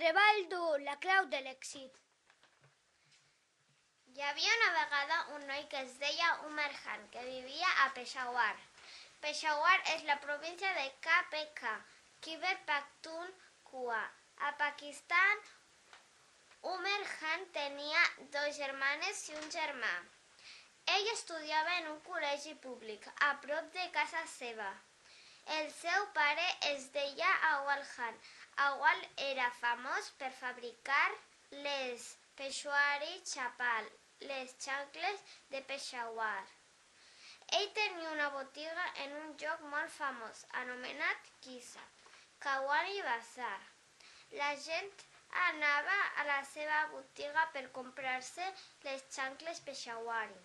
treball dur, la clau de l'èxit. Hi havia una vegada un noi que es deia Umar Khan, que vivia a Peshawar. Peshawar és la província de KPK, Khyber Pakhtunkhwa. A Pakistan, Umar Khan tenia dos germanes i un germà. Ell estudiava en un col·legi públic, a prop de casa seva. El seu pare es deia Awal Khan. Awal era famós per fabricar les Peshwari Chapal, les xancles de Peshawar. Ell tenia una botiga en un lloc molt famós, anomenat Kisa, Kawani Bazar. La gent anava a la seva botiga per comprar-se les xancles Peshawari.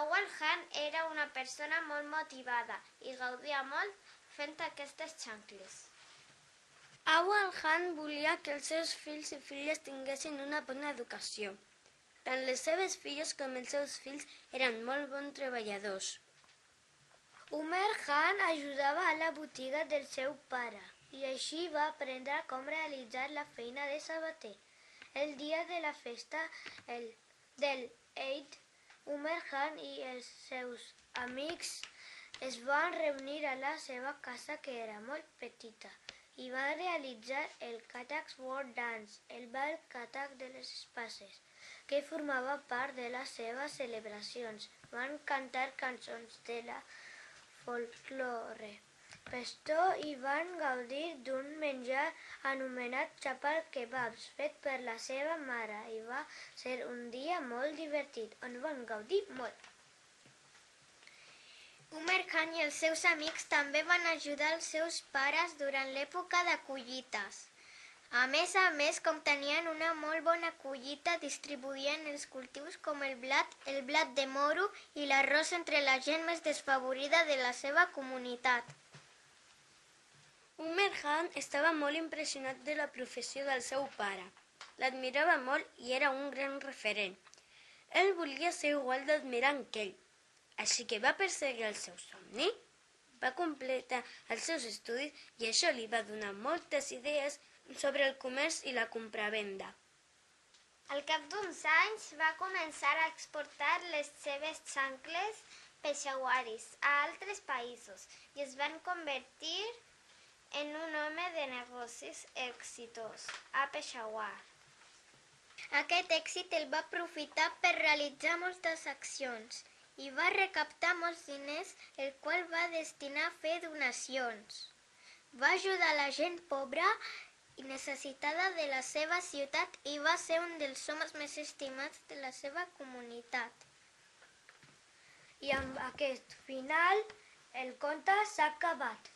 Awal Khan era una persona molt motivada i gaudia molt fent aquestes xancles. Awal Khan volia que els seus fills i filles tinguessin una bona educació. Tant les seves filles com els seus fills eren molt bons treballadors. Umar Khan ajudava a la botiga del seu pare i així va aprendre com realitzar la feina de sabater. El dia de la festa el, del Eid, Umar Khan i els seus amics es van reunir a la seva casa que era molt petita i van realitzar el Katak Sword Dance, el ball Katak de les espases, que formava part de les seves celebracions. Van cantar cançons de la folklore pestó i van gaudir d'un menjar anomenat xapal kebabs fet per la seva mare i va ser un dia molt divertit on van gaudir molt. Umar Khan i els seus amics també van ajudar els seus pares durant l'època de collites. A més a més, com tenien una molt bona collita, distribuïen els cultius com el blat, el blat de moro i l'arròs entre la gent més desfavorida de la seva comunitat. Umar Khan estava molt impressionat de la professió del seu pare. L'admirava molt i era un gran referent. Ell volia ser igual d'admirant que ell, així que va perseguir el seu somni, va completar els seus estudis i això li va donar moltes idees sobre el comerç i la compravenda. Al cap d'uns anys va començar a exportar les seves xancles peixawaris a altres països i es van convertir en un home de negocis exitós a Peshawar. Aquest èxit el va aprofitar per realitzar moltes accions i va recaptar molts diners, el qual va destinar a fer donacions. Va ajudar la gent pobra i necessitada de la seva ciutat i va ser un dels homes més estimats de la seva comunitat. I amb aquest final el conte s'ha acabat.